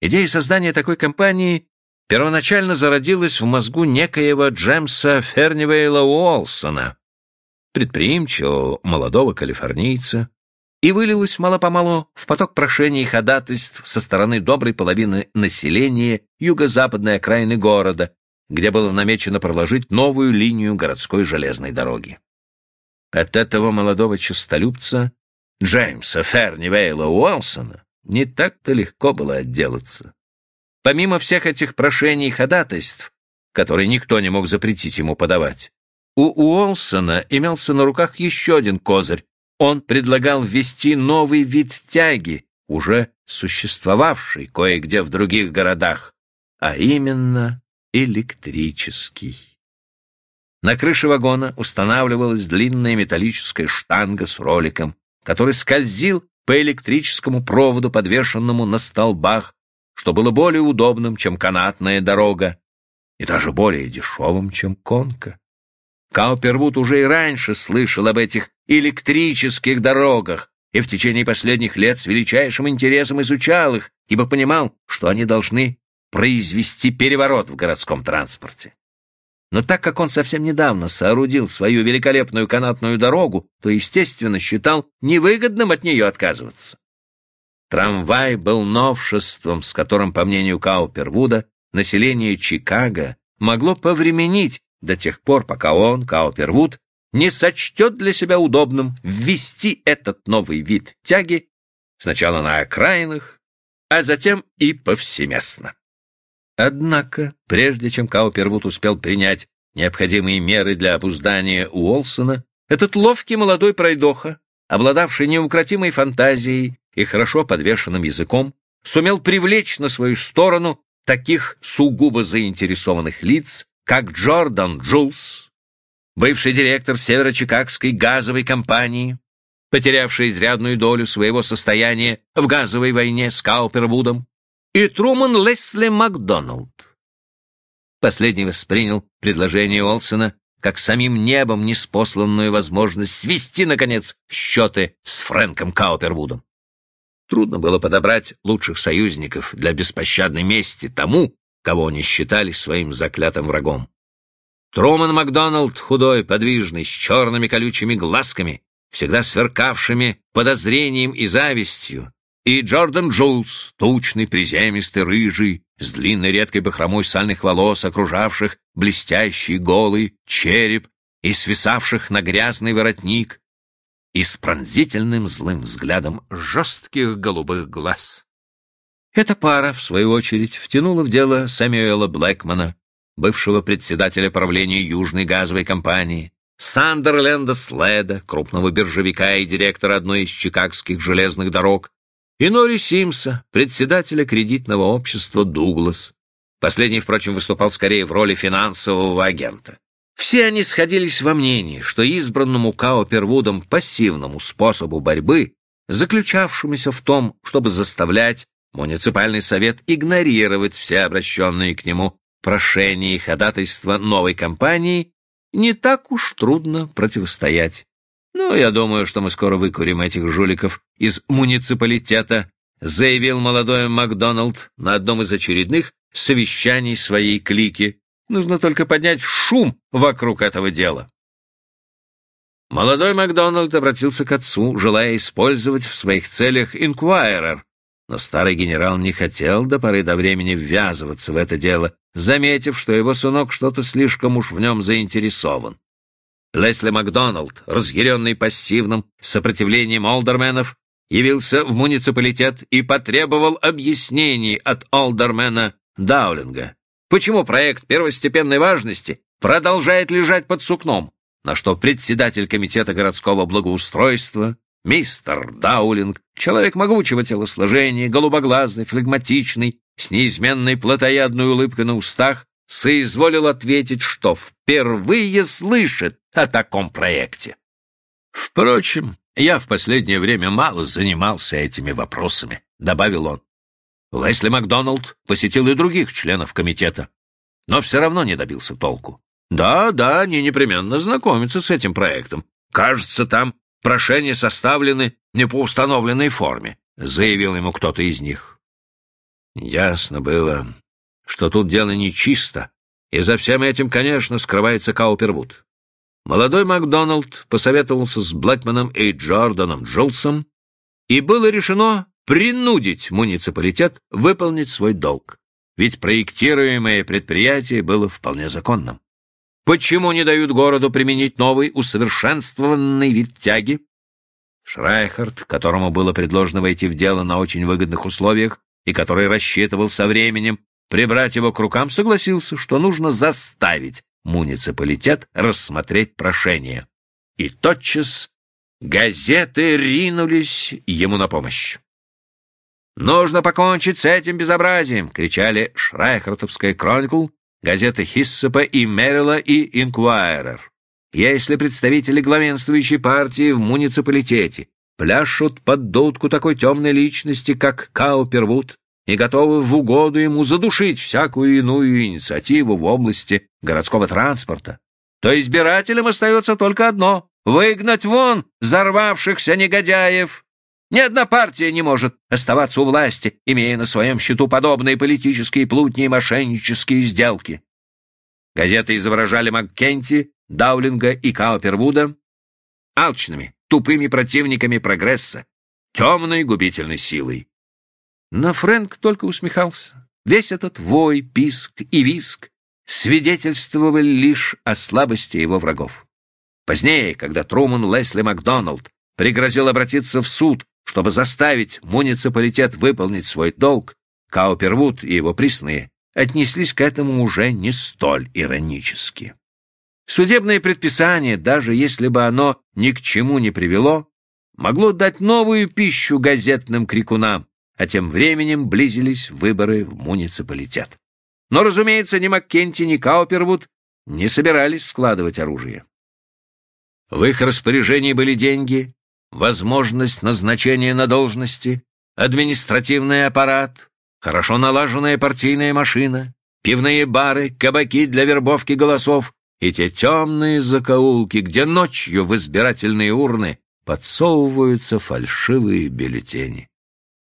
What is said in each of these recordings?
Идея создания такой компании первоначально зародилась в мозгу некоего Джемса Фернивейла Уолсона, предприимчивого молодого калифорнийца, и вылилась мало-помалу в поток прошений и ходатайств со стороны доброй половины населения юго-западной окраины города, где было намечено проложить новую линию городской железной дороги. От этого молодого честолюбца Джеймса Ферни Вейла Уолсона не так-то легко было отделаться. Помимо всех этих прошений и ходатайств, которые никто не мог запретить ему подавать, у Уолсона имелся на руках еще один козырь. Он предлагал ввести новый вид тяги, уже существовавший кое-где в других городах, а именно электрический. На крыше вагона устанавливалась длинная металлическая штанга с роликом, который скользил по электрическому проводу, подвешенному на столбах, что было более удобным, чем канатная дорога, и даже более дешевым, чем конка. Каупервуд уже и раньше слышал об этих электрических дорогах и в течение последних лет с величайшим интересом изучал их, ибо понимал, что они должны произвести переворот в городском транспорте. Но так как он совсем недавно соорудил свою великолепную канатную дорогу, то, естественно, считал невыгодным от нее отказываться. Трамвай был новшеством, с которым, по мнению Каупервуда, население Чикаго могло повременить до тех пор, пока он, Каупервуд, не сочтет для себя удобным ввести этот новый вид тяги сначала на окраинах, а затем и повсеместно. Однако, прежде чем Каупервуд успел принять необходимые меры для обуздания Уолсона, этот ловкий молодой пройдоха, обладавший неукротимой фантазией и хорошо подвешенным языком, сумел привлечь на свою сторону таких сугубо заинтересованных лиц, как Джордан Джулс, бывший директор Северо-Чикагской газовой компании, потерявший изрядную долю своего состояния в газовой войне с Каупервудом, и Труман Лесли Макдоналд. Последний воспринял предложение Олсона как самим небом неспосланную возможность свести, наконец, счеты с Фрэнком Каупервудом. Трудно было подобрать лучших союзников для беспощадной мести тому, кого они считали своим заклятым врагом. Труман Макдоналд, худой, подвижный, с черными колючими глазками, всегда сверкавшими подозрением и завистью, и Джордан Джулс, тучный, приземистый, рыжий, с длинной редкой бахромой сальных волос, окружавших блестящий голый череп и свисавших на грязный воротник, и с пронзительным злым взглядом жестких голубых глаз. Эта пара, в свою очередь, втянула в дело Сэмюэла Блэкмана, бывшего председателя правления Южной газовой компании, Сандерленда Следа, крупного биржевика и директора одной из чикагских железных дорог, и Нори Симса, председателя кредитного общества «Дуглас». Последний, впрочем, выступал скорее в роли финансового агента. Все они сходились во мнении, что избранному Каупервудом пассивному способу борьбы, заключавшемуся в том, чтобы заставлять муниципальный совет игнорировать все обращенные к нему прошения и ходатайства новой компании, не так уж трудно противостоять. «Ну, я думаю, что мы скоро выкурим этих жуликов из муниципалитета», заявил молодой Макдоналд на одном из очередных совещаний своей клики. «Нужно только поднять шум вокруг этого дела». Молодой Макдоналд обратился к отцу, желая использовать в своих целях инквайрер, но старый генерал не хотел до поры до времени ввязываться в это дело, заметив, что его сынок что-то слишком уж в нем заинтересован. Лесли Макдоналд, разъяренный пассивным сопротивлением олдерменов, явился в муниципалитет и потребовал объяснений от олдермена Даулинга. Почему проект первостепенной важности продолжает лежать под сукном, на что председатель комитета городского благоустройства, мистер Даулинг, человек могучего телосложения, голубоглазный, флегматичный, с неизменной плотоядной улыбкой на устах, соизволил ответить, что впервые слышит о таком проекте. Впрочем, я в последнее время мало занимался этими вопросами, добавил он. Лесли Макдоналд посетил и других членов комитета, но все равно не добился толку. Да, да, они непременно знакомятся с этим проектом. Кажется, там прошения составлены не по установленной форме, заявил ему кто-то из них. Ясно было, что тут дело нечисто, и за всем этим, конечно, скрывается Каупервуд. Молодой Макдоналд посоветовался с Блэкманом и Джорданом Джилсом, и было решено принудить муниципалитет выполнить свой долг, ведь проектируемое предприятие было вполне законным. Почему не дают городу применить новый усовершенствованный вид тяги? Шрайхард, которому было предложено войти в дело на очень выгодных условиях и который рассчитывал со временем прибрать его к рукам, согласился, что нужно заставить муниципалитет рассмотреть прошение. И тотчас газеты ринулись ему на помощь. «Нужно покончить с этим безобразием!» — кричали Шрайхартовская Кроникл, газеты Хиссопа и Мерила и Инкуайрер. Если представители главенствующей партии в муниципалитете пляшут под дудку такой темной личности, как Каупервуд, и готовы в угоду ему задушить всякую иную инициативу в области городского транспорта, то избирателям остается только одно — выгнать вон взорвавшихся негодяев. Ни одна партия не может оставаться у власти, имея на своем счету подобные политические плутни и мошеннические сделки. Газеты изображали Маккенти, Даулинга и Каупервуда алчными, тупыми противниками прогресса, темной губительной силой. Но Фрэнк только усмехался. Весь этот вой, писк и виск свидетельствовали лишь о слабости его врагов. Позднее, когда Труман Лесли Макдоналд пригрозил обратиться в суд, чтобы заставить муниципалитет выполнить свой долг, Каупервуд и его присные отнеслись к этому уже не столь иронически. Судебное предписание, даже если бы оно ни к чему не привело, могло дать новую пищу газетным крикунам, а тем временем близились выборы в муниципалитет. Но, разумеется, ни Маккенти, ни Каупервуд не собирались складывать оружие. В их распоряжении были деньги, возможность назначения на должности, административный аппарат, хорошо налаженная партийная машина, пивные бары, кабаки для вербовки голосов и те темные закоулки, где ночью в избирательные урны подсовываются фальшивые бюллетени.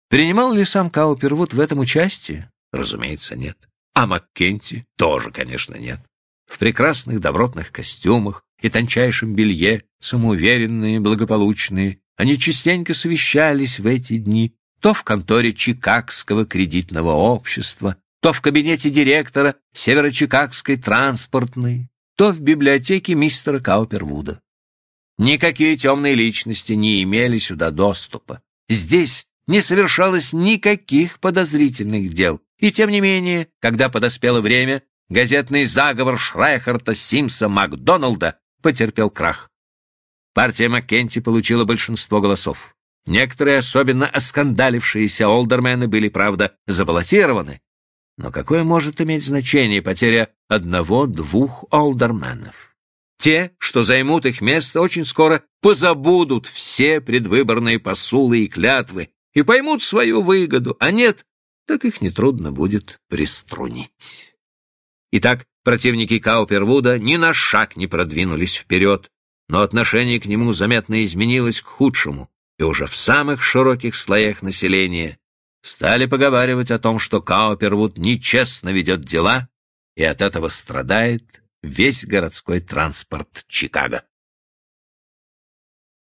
Принимал ли сам Каупервуд в этом участие? Разумеется, нет. А Маккенти тоже, конечно, нет. В прекрасных добротных костюмах и тончайшем белье, самоуверенные, благополучные, они частенько совещались в эти дни то в конторе Чикагского кредитного общества, то в кабинете директора Северо-Чикагской транспортной, то в библиотеке мистера Каупервуда. Никакие темные личности не имели сюда доступа. Здесь не совершалось никаких подозрительных дел. И тем не менее, когда подоспело время, газетный заговор Шрайхарта Симса Макдоналда потерпел крах. Партия Маккенти получила большинство голосов. Некоторые, особенно оскандалившиеся олдермены, были, правда, забаллотированы. Но какое может иметь значение потеря одного-двух олдерменов? Те, что займут их место, очень скоро позабудут все предвыборные посулы и клятвы и поймут свою выгоду, а нет, так их нетрудно будет приструнить. Итак, противники Каупервуда ни на шаг не продвинулись вперед, но отношение к нему заметно изменилось к худшему, и уже в самых широких слоях населения стали поговаривать о том, что Каупервуд нечестно ведет дела, и от этого страдает весь городской транспорт Чикаго.